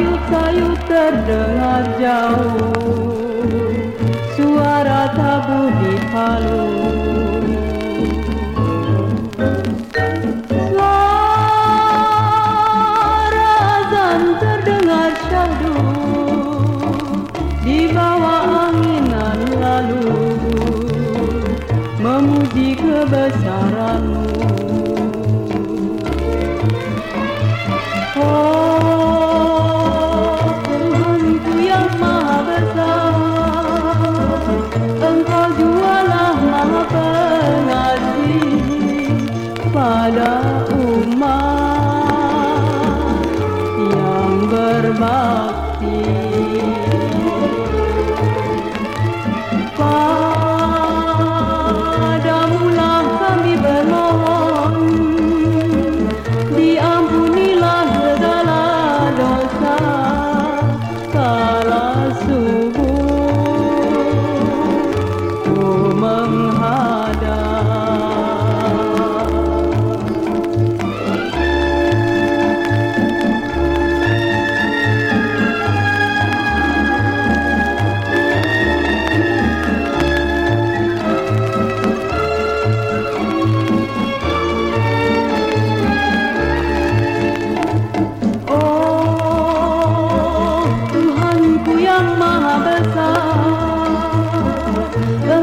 Sayup-sayup terdengar jauh Suara tabu di palu. Suara azan terdengar syahdu Di bawah anginan lalu. Memuji kebesaranmu pada umat yang berbakti.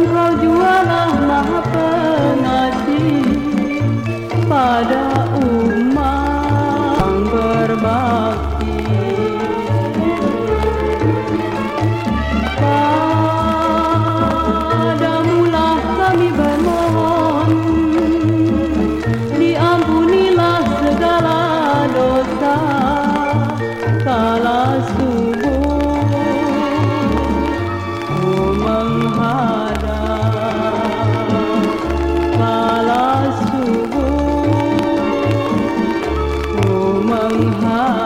engkau jualah pengasih pada Brahma